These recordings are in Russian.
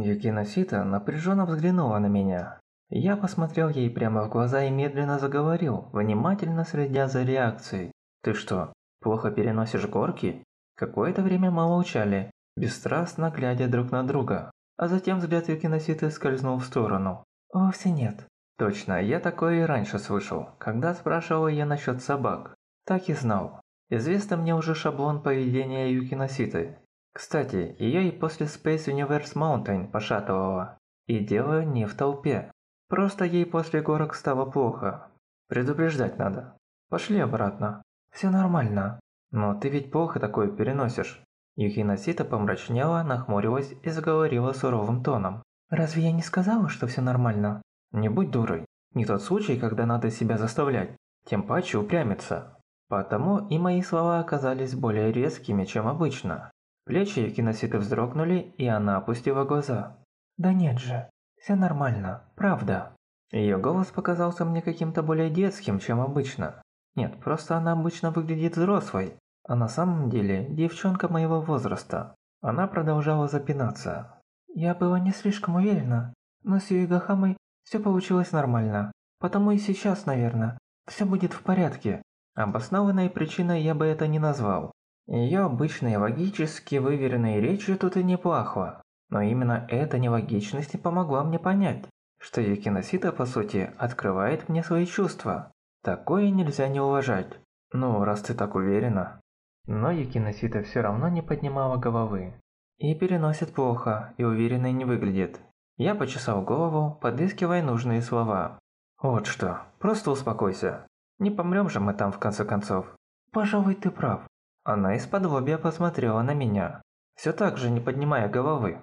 Юкиносита напряженно взглянула на меня. Я посмотрел ей прямо в глаза и медленно заговорил, внимательно следя за реакцией. «Ты что, плохо переносишь горки?» Какое-то время молчали, бесстрастно глядя друг на друга, а затем взгляд Юкиноситы скользнул в сторону. «Вовсе нет». Точно, я такое и раньше слышал, когда спрашивал ее насчет собак. Так и знал. Известен мне уже шаблон поведения Юкиноситы. Кстати, ее и после Space Universe Mountain пошатывало. И дело не в толпе. Просто ей после горок стало плохо. Предупреждать надо. Пошли обратно. Все нормально. Но ты ведь плохо такое переносишь. Юхиносита помрачнела, нахмурилась и заговорила суровым тоном. «Разве я не сказала, что все нормально?» «Не будь дурой. Не тот случай, когда надо себя заставлять. Тем паче упрямиться». Потому и мои слова оказались более резкими, чем обычно. Плечи Юкиноситы вздрогнули, и она опустила глаза. «Да нет же, все нормально, правда». Ее голос показался мне каким-то более детским, чем обычно. Нет, просто она обычно выглядит взрослой, а на самом деле девчонка моего возраста. Она продолжала запинаться. Я была не слишком уверена, но с Юигахамой все получилось нормально. Потому и сейчас, наверное, все будет в порядке. Обоснованной причиной я бы это не назвал. Ее обычные логически выверенные речи тут и неплохо. Но именно эта нелогичность и помогла мне понять, что Юкиносита по сути открывает мне свои чувства. Такое нельзя не уважать. Ну, раз ты так уверена. Но Юкиносита все равно не поднимала головы. И переносит плохо, и уверенной не выглядит. Я почесал голову, подыскивая нужные слова. Вот что, просто успокойся. Не помрем же мы там в конце концов. Пожалуй, ты прав. Она из-под лобья посмотрела на меня, все так же не поднимая головы.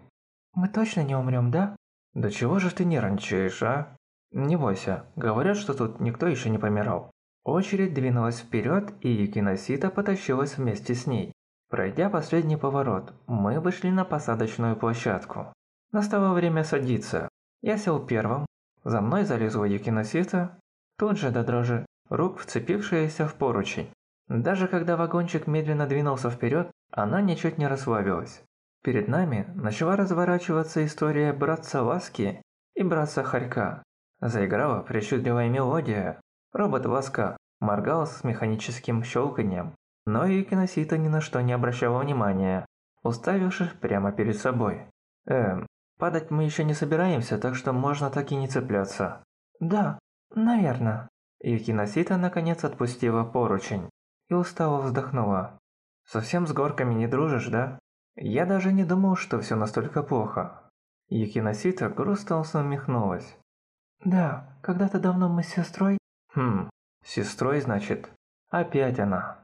Мы точно не умрем, да? Да чего же ты нервничаешь, а? Не бойся, говорят, что тут никто еще не помирал. Очередь двинулась вперед, и Юкиносита потащилась вместе с ней. Пройдя последний поворот, мы вышли на посадочную площадку. Настало время садиться. Я сел первым, за мной залезла Юкиносита, тут же до дрожи рук вцепившаяся в поручень. Даже когда вагончик медленно двинулся вперед, она ничуть не расслабилась. Перед нами начала разворачиваться история братца Ласки и братца Харька. Заиграла причудливая мелодия. Робот Ласка моргал с механическим щелканием, но и киносита ни на что не обращала внимания, уставившись прямо перед собой. Эм, падать мы еще не собираемся, так что можно так и не цепляться. Да, наверное. Юкиносита наконец отпустила поручень и устало вздохнула. Совсем с горками не дружишь, да? Я даже не думал, что все настолько плохо. Юкиносита грустно усмехнулась. Да, когда-то давно мы с сестрой... Хм, сестрой, значит. Опять она.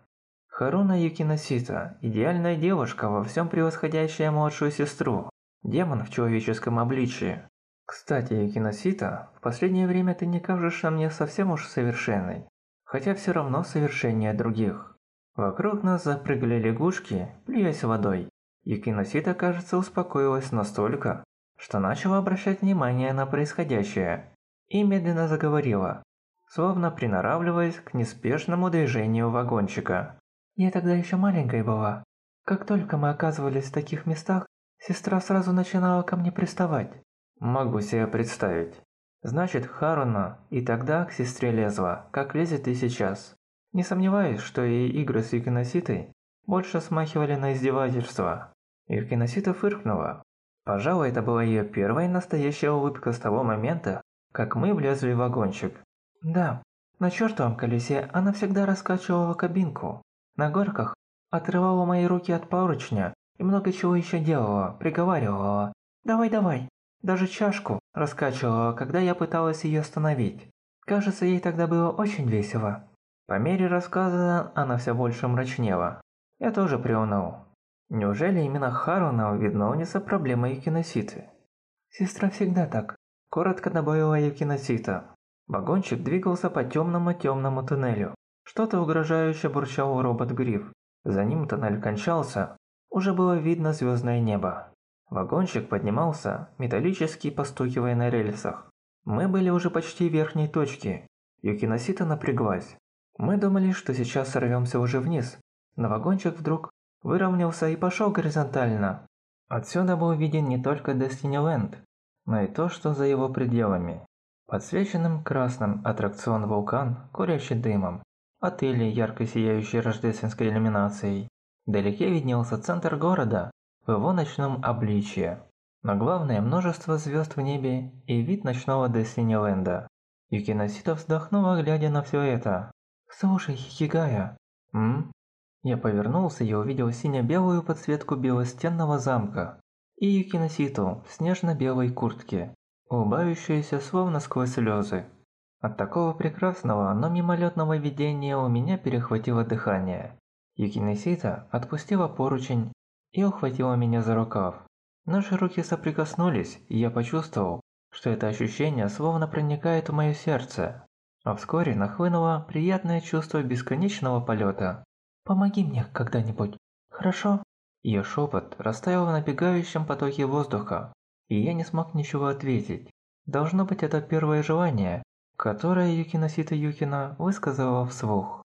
Харуна Юкиносита – идеальная девушка, во всем превосходящая младшую сестру. Демон в человеческом обличии. Кстати, Юкиносита, в последнее время ты не кажешься мне совсем уж совершенной. Хотя все равно совершеннее других. Вокруг нас запрыгали лягушки, плюясь водой. Юкиносита, кажется, успокоилась настолько, что начала обращать внимание на происходящее и медленно заговорила, словно приноравливаясь к неспешному движению вагончика. «Я тогда еще маленькой была. Как только мы оказывались в таких местах, сестра сразу начинала ко мне приставать». «Могу себе представить. Значит, Харуна и тогда к сестре лезла, как лезет и сейчас. Не сомневаюсь, что и игры с Юкиноситой больше смахивали на издевательство. Юкиносита фыркнула. Пожалуй, это была ее первая настоящая улыбка с того момента, как мы влезли в вагончик. Да, на чертовом колесе она всегда раскачивала кабинку. На горках отрывала мои руки от поручня и много чего еще делала, приговаривала. «Давай-давай!» Даже чашку раскачивала, когда я пыталась ее остановить. Кажется, ей тогда было очень весело. По мере рассказа она все больше мрачнела. Я тоже приуныл. Неужели именно Харуна виновница проблемы Юкиноситы? Сестра всегда так. Коротко добавила Юкиносита. Вагончик двигался по темному-темному туннелю. Что-то угрожающе бурчал робот-гриф. За ним туннель кончался. Уже было видно звездное небо. Вагончик поднимался, металлически постукивая на рельсах. Мы были уже почти в верхней точке. Юкиносита напряглась. Мы думали, что сейчас сорвемся уже вниз, но вагончик вдруг выровнялся и пошел горизонтально. Отсюда был виден не только Destinyland, но и то, что за его пределами. Подсвеченным красным аттракцион «Вулкан», курящий дымом, отели, ярко сияющие рождественской иллюминацией. Вдалеке виднелся центр города в его ночном обличье. Но главное множество звезд в небе и вид ночного Дестиниленда. Юкиносита вздохнула, глядя на все это. «Слушай, Хигая, м?» Я повернулся и увидел сине-белую подсветку белостенного замка и Юкиноситу в снежно-белой куртке, улыбающуюся словно сквозь слезы. От такого прекрасного, но мимолетного видения у меня перехватило дыхание. Юкинесита отпустила поручень и ухватила меня за рукав. Наши руки соприкоснулись, и я почувствовал, что это ощущение словно проникает в мое сердце. А вскоре нахлынуло приятное чувство бесконечного полета. «Помоги мне когда-нибудь, хорошо?» Ее шепот растаял в набегающем потоке воздуха, и я не смог ничего ответить. Должно быть это первое желание, которое Юкиносита Юкина высказала вслух.